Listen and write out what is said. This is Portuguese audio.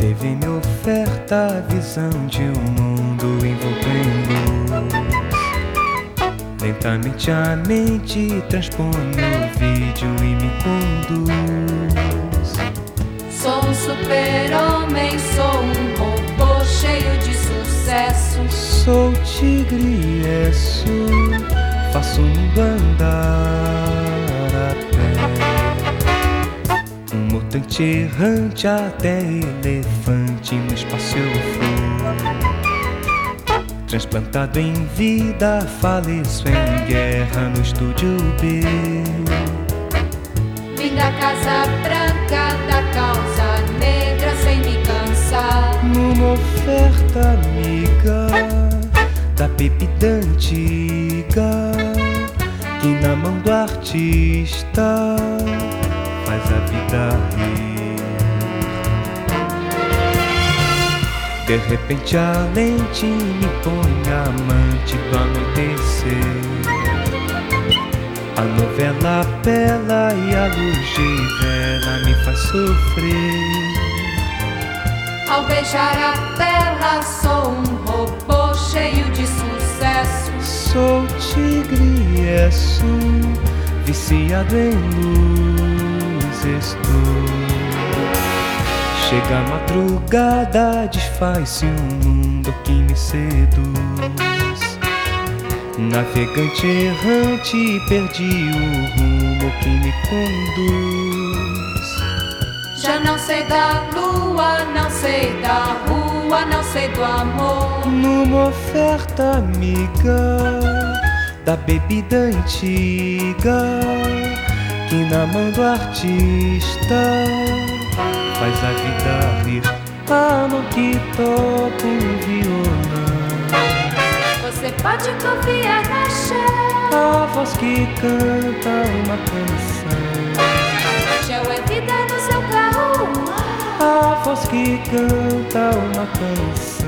TV me oferta a visão de um mundo luz. Lentamente a mente transpõe o vídeo e me conduz. Sou um super-homem, sou um robô cheio de sucesso. Sou tigre, é faço o mundo Mutante errante até elefante no espaço eu fui. Transplantado em vida, faleço em guerra no estúdio B. Vim da Casa Branca da causa negra sem me cansar. Numa oferta amiga da bebida antiga que na mão do artista De repente a lente me põe amante do anoitecer. A novela bela e a luz de vela me faz sofrer. Ao beijar a tela, sou um robô cheio de sucesso. Sou tigre, é sou viciado em luz, estou. Chega a madrugada, desfaz-se um mundo que me seduz. Navegante errante, perdi o rumo que me conduz. Já não sei da lua, não sei da rua, não sei do amor. Numa oferta amiga da bebida antiga que na mão do artista faz a vida rir. A mão que toca um violão, Você pode confiar na Shell. a voz que canta uma canção, Shell é vida no seu carro. a voz que canta uma canção.